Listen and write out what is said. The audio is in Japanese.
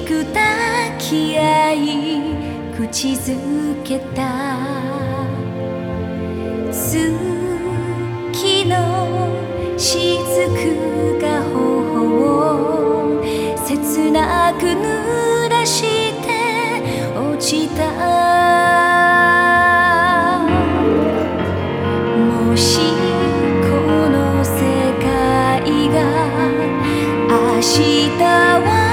く抱き合い口づけた。月のしずくが頬を切なく濡らして落ちた。もしこの世界が明日は